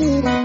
Bye.